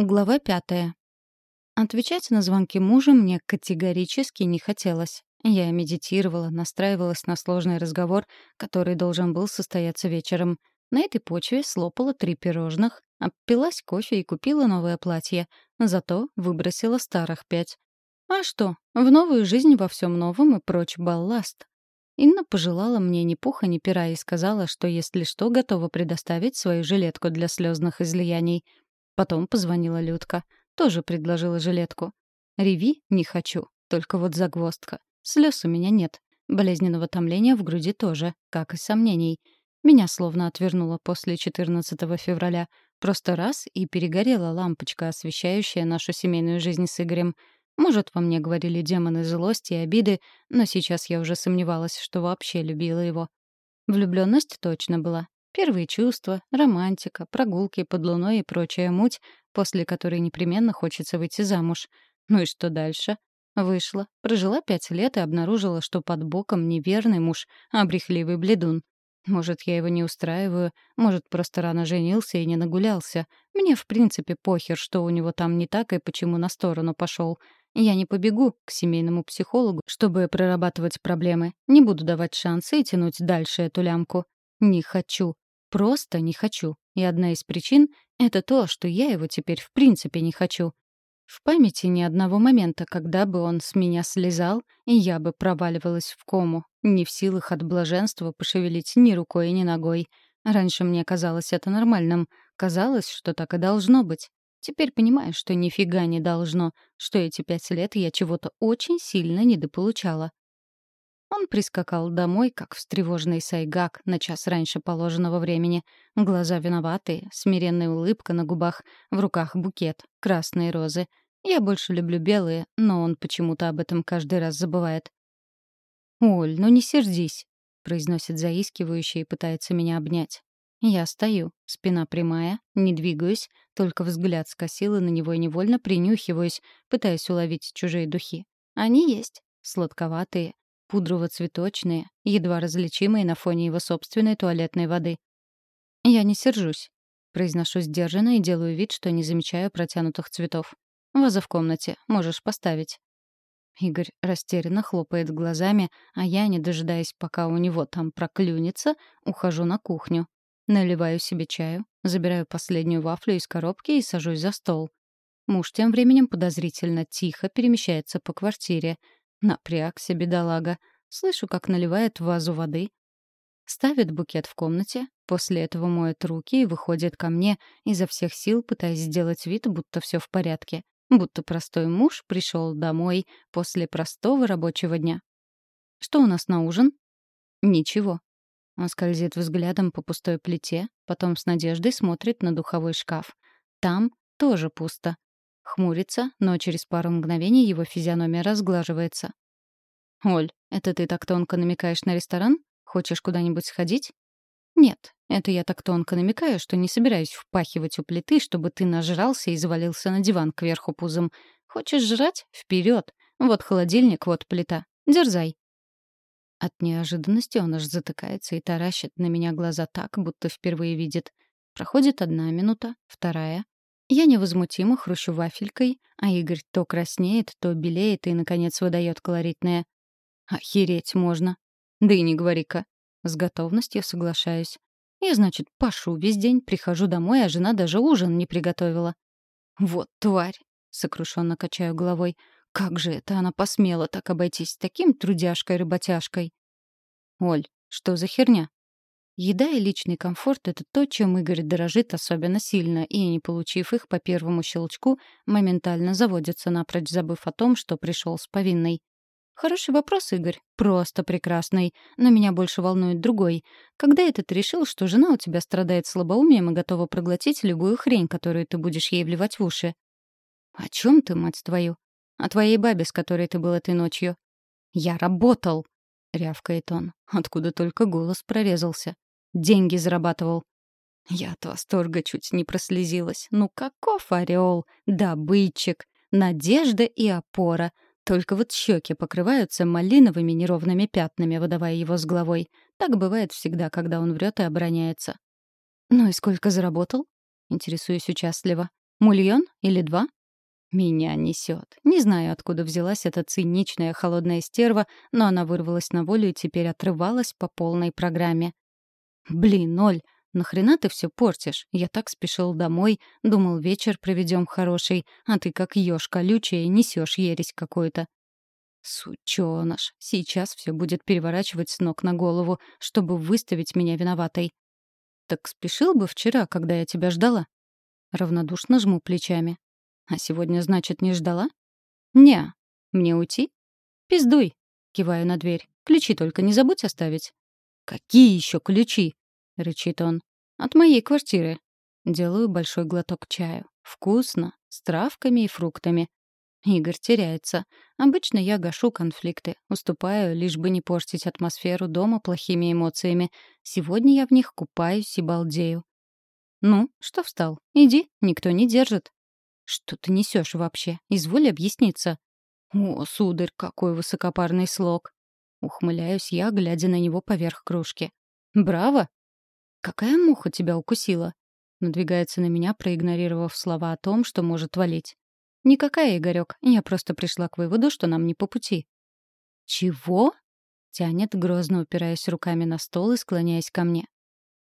Глава пятая. Отвечать на звонки мужа мне категорически не хотелось. Я медитировала, настраивалась на сложный разговор, который должен был состояться вечером. На этой почве слопала три пирожных, обпилась кофе и купила новое платье. Зато выбросила старых пять. А что, в новую жизнь во всем новом и прочь балласт. Инна пожелала мне ни пуха, ни пера и сказала, что если что, готова предоставить свою жилетку для слезных излияний — Потом позвонила Людка. Тоже предложила жилетку. Реви не хочу, только вот загвоздка. Слез у меня нет. Болезненного томления в груди тоже, как и сомнений. Меня словно отвернуло после 14 февраля. Просто раз — и перегорела лампочка, освещающая нашу семейную жизнь с Игорем. Может, во мне говорили демоны злости и обиды, но сейчас я уже сомневалась, что вообще любила его. Влюбленность точно была. Первые чувства, романтика, прогулки под луной и прочая муть, после которой непременно хочется выйти замуж. Ну и что дальше? Вышла, прожила пять лет и обнаружила, что под боком неверный муж, а брехливый бледун. Может, я его не устраиваю, может, просто рано женился и не нагулялся. Мне, в принципе, похер, что у него там не так и почему на сторону пошел. Я не побегу к семейному психологу, чтобы прорабатывать проблемы. Не буду давать шансы и тянуть дальше эту лямку. Не хочу. Просто не хочу. И одна из причин — это то, что я его теперь в принципе не хочу. В памяти ни одного момента, когда бы он с меня слезал, и я бы проваливалась в кому, не в силах от блаженства пошевелить ни рукой, ни ногой. Раньше мне казалось это нормальным. Казалось, что так и должно быть. Теперь понимаю, что нифига не должно, что эти пять лет я чего-то очень сильно недополучала. Он прискакал домой, как встревоженный сайгак, на час раньше положенного времени. Глаза виноватые, смиренная улыбка на губах, в руках букет, красные розы. Я больше люблю белые, но он почему-то об этом каждый раз забывает. «Оль, ну не сердись», — произносит заискивающе и пытается меня обнять. Я стою, спина прямая, не двигаюсь, только взгляд скосила на него и невольно принюхиваюсь, пытаясь уловить чужие духи. Они есть, сладковатые, пудрово-цветочные, едва различимые на фоне его собственной туалетной воды. «Я не сержусь», — произношу сдержанно и делаю вид, что не замечаю протянутых цветов. «Ваза в комнате, можешь поставить». Игорь растерянно хлопает глазами, а я, не дожидаясь, пока у него там проклюнется, ухожу на кухню. Наливаю себе чаю, забираю последнюю вафлю из коробки и сажусь за стол. Муж тем временем подозрительно тихо перемещается по квартире — Напрягся, бедолага. Слышу, как наливает в вазу воды. Ставит букет в комнате, после этого моет руки и выходит ко мне, изо всех сил пытаясь сделать вид, будто все в порядке. Будто простой муж пришел домой после простого рабочего дня. «Что у нас на ужин?» «Ничего». Он скользит взглядом по пустой плите, потом с надеждой смотрит на духовой шкаф. Там тоже пусто. Хмурится, но через пару мгновений его физиономия разглаживается. «Оль, это ты так тонко намекаешь на ресторан? Хочешь куда-нибудь сходить?» «Нет, это я так тонко намекаю, что не собираюсь впахивать у плиты, чтобы ты нажрался и завалился на диван кверху пузом. Хочешь жрать? Вперед! Вот холодильник, вот плита. Дерзай!» От неожиданности он аж затыкается и таращит на меня глаза так, будто впервые видит. Проходит одна минута, вторая, я невозмутимо хрущу вафелькой, а Игорь то краснеет, то белеет и, наконец, выдает колоритное. Охереть можно. Да и не говори-ка. С готовностью соглашаюсь. Я, значит, пашу весь день, прихожу домой, а жена даже ужин не приготовила. Вот тварь! Сокрушенно качаю головой. Как же это она посмела так обойтись таким трудяшкой-работяжкой? Оль, что за херня? Еда и личный комфорт — это то, чем Игорь дорожит особенно сильно, и, не получив их по первому щелчку, моментально заводится, напрочь забыв о том, что пришел с повинной. Хороший вопрос, Игорь. Просто прекрасный. Но меня больше волнует другой. Когда это ты решил, что жена у тебя страдает слабоумием и готова проглотить любую хрень, которую ты будешь ей вливать в уши? О чем ты, мать твою? О твоей бабе, с которой ты был этой ночью. Я работал, — рявкает он. Откуда только голос прорезался. Деньги зарабатывал. Я от восторга чуть не прослезилась. Ну каков ореол, добытчик, надежда и опора. Только вот щеки покрываются малиновыми неровными пятнами, выдавая его с головой. Так бывает всегда, когда он врет и обороняется. «Ну и сколько заработал?» — интересуюсь участливо. Мульон или два?» Меня несет. Не знаю, откуда взялась эта циничная холодная стерва, но она вырвалась на волю и теперь отрывалась по полной программе. «Блин, Оль, нахрена ты все портишь? Я так спешил домой, думал, вечер проведем хороший, а ты как ешь колючая несешь ересь какую-то». Сучёныш, сейчас все будет переворачивать с ног на голову, чтобы выставить меня виноватой. Так спешил бы вчера, когда я тебя ждала. Равнодушно жму плечами. А сегодня, значит, не ждала? Не. Мне уйти? Пиздуй. Киваю на дверь. Ключи только не забудь оставить. Какие еще ключи? Рычит он. От моей квартиры. Делаю большой глоток чаю. Вкусно, с травками и фруктами. Игорь теряется. Обычно я гашу конфликты, уступаю, лишь бы не портить атмосферу дома плохими эмоциями. Сегодня я в них купаюсь и балдею. «Ну, что встал? Иди, никто не держит». «Что ты несешь вообще? Изволь объясниться». «О, сударь, какой высокопарный слог!» Ухмыляюсь я, глядя на него поверх кружки. «Браво!» «Какая муха тебя укусила?» Надвигается на меня, проигнорировав слова о том, что может валить. «Никакая, Игорёк, я просто пришла к выводу, что нам не по пути». «Чего?» — тянет, грозно упираясь руками на стол и склоняясь ко мне.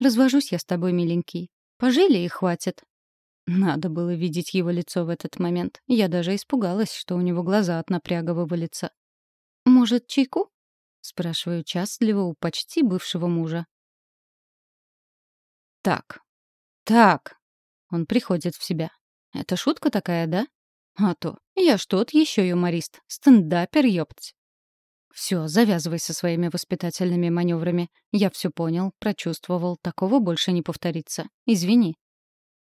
«Развожусь я с тобой, миленький. Пожили и хватит. Надо было видеть его лицо в этот момент. Я даже испугалась, что у него глаза от напряга вывалятся. «Может, чайку?» — спрашиваю частливо у почти бывшего мужа. «Так, так», — он приходит в себя. «Это шутка такая, да? А то, я ж тот еще юморист, стендапер, ёпть». Все, завязывай со своими воспитательными маневрами. Я все понял, прочувствовал, такого больше не повторится. Извини.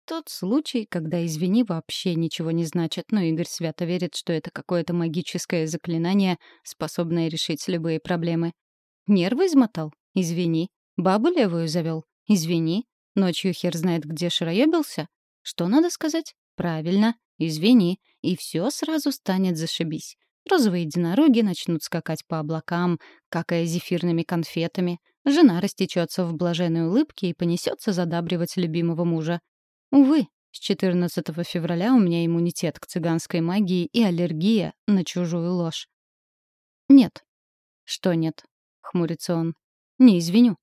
Тот случай, когда «извини» вообще ничего не значит, но Игорь свято верит, что это какое-то магическое заклинание, способное решить любые проблемы. Нервы измотал? Извини. Бабу левую завел? Извини. Ночью хер знает где шароебился? Что надо сказать? Правильно. Извини. И все сразу станет зашибись. Розовые единороги начнут скакать по облакам, какая зефирными конфетами. Жена растечется в блаженной улыбке и понесется задабривать любимого мужа. Увы, с 14 февраля у меня иммунитет к цыганской магии и аллергия на чужую ложь. «Нет». «Что нет?» — хмурится он. «Не извиню».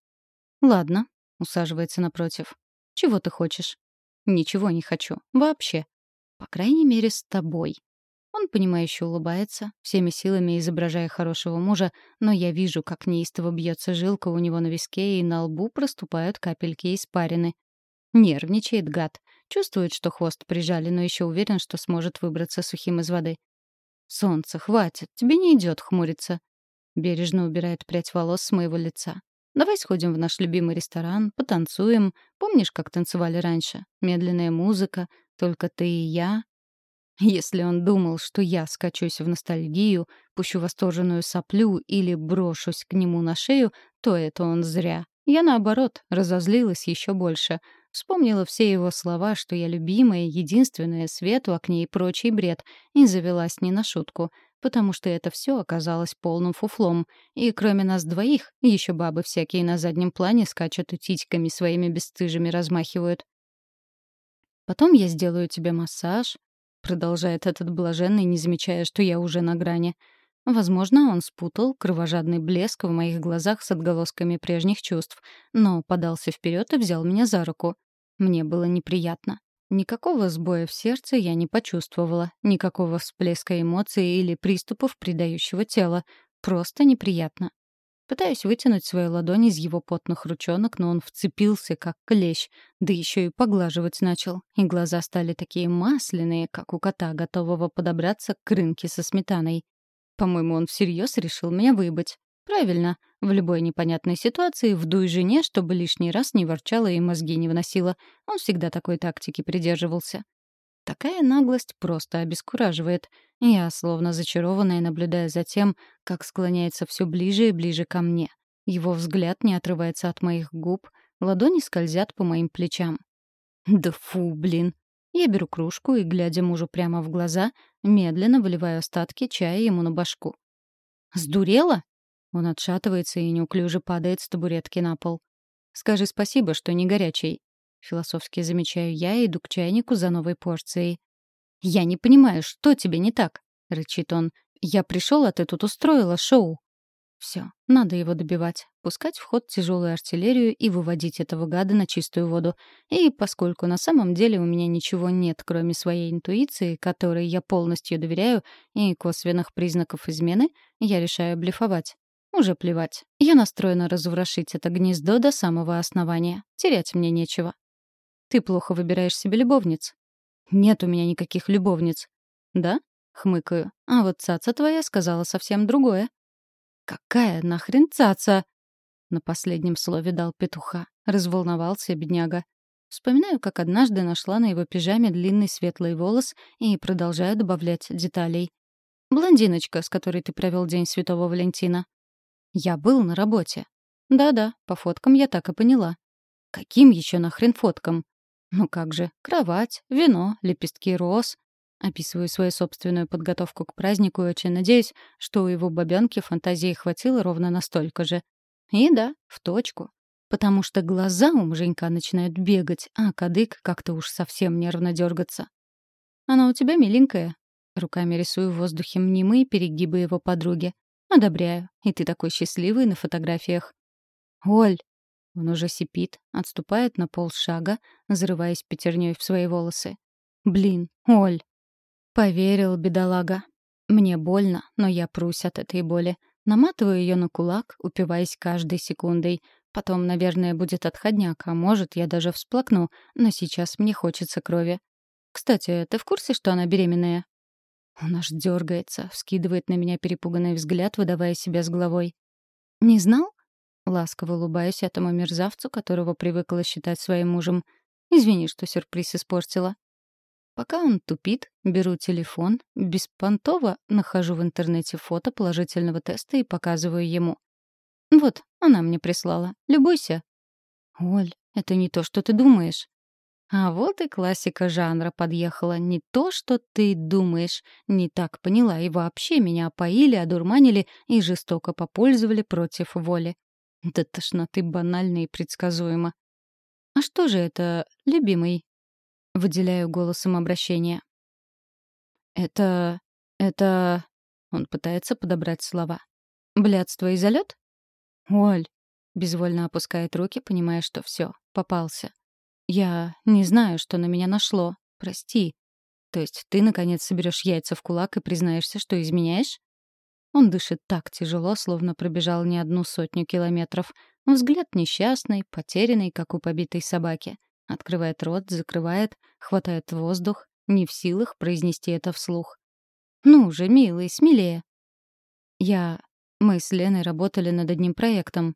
«Ладно», — усаживается напротив. «Чего ты хочешь?» «Ничего не хочу. Вообще. По крайней мере, с тобой». Он, понимающе улыбается, всеми силами изображая хорошего мужа, но я вижу, как неистово бьется жилка у него на виске, и на лбу проступают капельки испарины. Нервничает гад. Чувствует, что хвост прижали, но еще уверен, что сможет выбраться сухим из воды. «Солнце, хватит, тебе не идет хмуриться». Бережно убирает прядь волос с моего лица. «Давай сходим в наш любимый ресторан, потанцуем. Помнишь, как танцевали раньше? Медленная музыка, только ты и я». Если он думал, что я скачусь в ностальгию, пущу восторженную соплю или брошусь к нему на шею, то это он зря. Я, наоборот, разозлилась еще больше — Вспомнила все его слова, что я любимая, единственная, Свету, а к ней прочий бред, и завелась не на шутку, потому что это все оказалось полным фуфлом. И кроме нас двоих, еще бабы всякие на заднем плане скачут и титьками своими бесстыжими размахивают. «Потом я сделаю тебе массаж», — продолжает этот блаженный, не замечая, что я уже на грани. Возможно, он спутал кровожадный блеск в моих глазах с отголосками прежних чувств, но подался вперед и взял меня за руку. Мне было неприятно. Никакого сбоя в сердце я не почувствовала, никакого всплеска эмоций или приступов предающего тела. Просто неприятно. Пытаюсь вытянуть свою ладонь из его потных ручонок, но он вцепился, как клещ, да еще и поглаживать начал, и глаза стали такие масляные, как у кота, готового подобраться к рынке со сметаной. По-моему, он всерьез решил меня выебать. Правильно, в любой непонятной ситуации вдуй жене, чтобы лишний раз не ворчала и мозги не выносила. Он всегда такой тактики придерживался. Такая наглость просто обескураживает. Я, словно зачарованная, наблюдаю за тем, как склоняется все ближе и ближе ко мне. Его взгляд не отрывается от моих губ, ладони скользят по моим плечам. Да фу, блин. Я беру кружку и, глядя мужу прямо в глаза, медленно выливаю остатки чая ему на башку. «Сдурела?» Он отшатывается и неуклюже падает с табуретки на пол. «Скажи спасибо, что не горячий». Философски замечаю я и иду к чайнику за новой порцией. «Я не понимаю, что тебе не так?» — рычит он. «Я пришел, а ты тут устроила шоу». Все, надо его добивать, пускать в ход тяжелую артиллерию и выводить этого гада на чистую воду. И поскольку на самом деле у меня ничего нет, кроме своей интуиции, которой я полностью доверяю, и косвенных признаков измены, я решаю блефовать. Уже плевать. Я настроена разворошить это гнездо до самого основания. Терять мне нечего. Ты плохо выбираешь себе любовниц. Нет у меня никаких любовниц. Да? Хмыкаю. А вот цаца твоя сказала совсем другое. «Какая нахрен цаца?» На последнем слове дал петуха. Разволновался бедняга. Вспоминаю, как однажды нашла на его пижаме длинный светлый волос и продолжаю добавлять деталей. «Блондиночка, с которой ты провел День Святого Валентина». «Я был на работе». «Да-да, по фоткам я так и поняла». «Каким еще нахрен фоткам?» «Ну как же, кровать, вино, лепестки роз, Описываю свою собственную подготовку к празднику и очень надеюсь, что у его бабёнки фантазии хватило ровно настолько же. И да, в точку. Потому что глаза у муженька начинают бегать, а кадык как-то уж совсем нервно дергаться. «Она у тебя миленькая». Руками рисую в воздухе мнимые перегибы его подруги. «Одобряю. И ты такой счастливый на фотографиях». «Оль!» Он уже сипит, отступает на полшага, зарываясь пятерней в свои волосы. «Блин, Оль, Поверил, бедолага. Мне больно, но я прусь от этой боли. Наматываю ее на кулак, упиваясь каждой секундой. Потом, наверное, будет отходняк, а может, я даже всплакну, но сейчас мне хочется крови. Кстати, ты в курсе, что она беременная? Он аж дергается, вскидывает на меня перепуганный взгляд, выдавая себя с головой. «Не знал?» Ласково улыбаюсь этому мерзавцу, которого привыкла считать своим мужем. «Извини, что сюрприз испортила». Пока он тупит, беру телефон, беспонтово нахожу в интернете фото положительного теста и показываю ему. «Вот, она мне прислала. Любуйся». «Оль, это не то, что ты думаешь». А вот и классика жанра подъехала. Не то, что ты думаешь. Не так поняла. И вообще меня опоили, одурманили и жестоко попользовали против воли. Да тошноты банально и предсказуемо. А что же это, любимый? Выделяю голосом обращения. «Это... это...» Он пытается подобрать слова. «Блядство и залет?» «Оль!» Безвольно опускает руки, понимая, что все, попался. «Я не знаю, что на меня нашло. Прости. То есть ты, наконец, соберешь яйца в кулак и признаешься, что изменяешь?» Он дышит так тяжело, словно пробежал не одну сотню километров. Взгляд несчастный, потерянный, как у побитой собаки. Открывает рот, закрывает, хватает воздух, не в силах произнести это вслух. «Ну же, милый, смелее!» Я... Мы с Леной работали над одним проектом.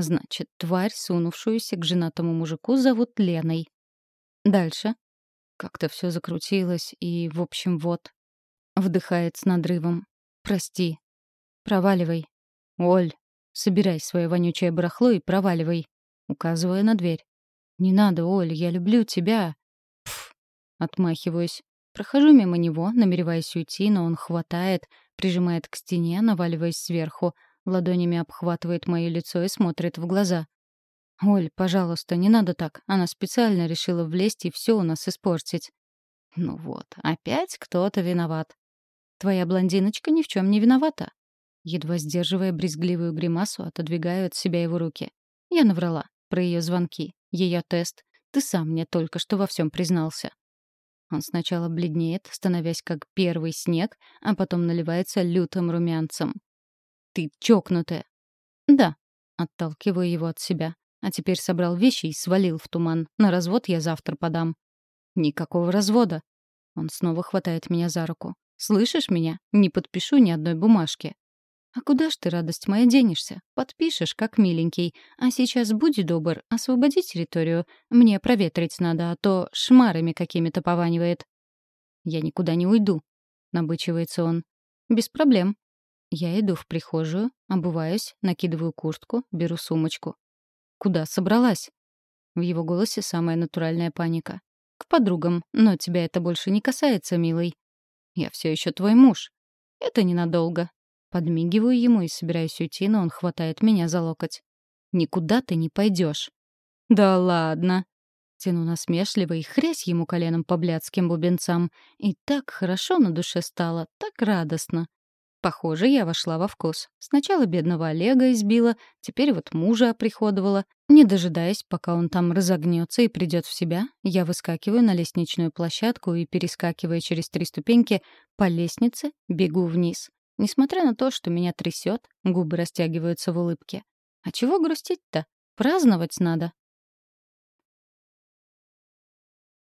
Значит, тварь, сунувшуюся к женатому мужику, зовут Леной. Дальше. Как-то все закрутилось, и, в общем, вот. Вдыхает с надрывом. «Прости. Проваливай. Оль, собирай свое вонючее барахло и проваливай». Указывая на дверь. «Не надо, Оль, я люблю тебя». Пф, отмахиваюсь. Прохожу мимо него, намереваясь уйти, но он хватает, прижимает к стене, наваливаясь сверху, ладонями обхватывает мое лицо и смотрит в глаза. «Оль, пожалуйста, не надо так. Она специально решила влезть и все у нас испортить». «Ну вот, опять кто-то виноват». «Твоя блондиночка ни в чем не виновата». Едва сдерживая брезгливую гримасу, отодвигаю от себя его руки. Я наврала про ее звонки. Ее тест. Ты сам мне только что во всем признался. Он сначала бледнеет, становясь как первый снег, а потом наливается лютым румянцем. «Ты чокнутая!» «Да», — отталкиваю его от себя. А теперь собрал вещи и свалил в туман. На развод я завтра подам. «Никакого развода!» Он снова хватает меня за руку. «Слышишь меня? Не подпишу ни одной бумажки. «А куда ж ты, радость моя, денешься? Подпишешь, как миленький. А сейчас будь добр, освободи территорию. Мне проветрить надо, а то шмарами какими-то пованивает». «Я никуда не уйду», — набычивается он. «Без проблем». Я иду в прихожую, обуваюсь, накидываю куртку, беру сумочку. «Куда собралась?» В его голосе самая натуральная паника. «К подругам, но тебя это больше не касается, милый. Я все еще твой муж. Это ненадолго. Подмигиваю ему и собираюсь уйти, но он хватает меня за локоть. «Никуда ты не пойдешь. «Да ладно!» Тяну насмешливо и хрясь ему коленом по блядским бубенцам. И так хорошо на душе стало, так радостно. Похоже, я вошла во вкус. Сначала бедного Олега избила, теперь вот мужа оприходовала. Не дожидаясь, пока он там разогнется и придет в себя, я выскакиваю на лестничную площадку и, перескакивая через три ступеньки, по лестнице бегу вниз. Несмотря на то, что меня трясет, губы растягиваются в улыбке. А чего грустить-то? Праздновать надо.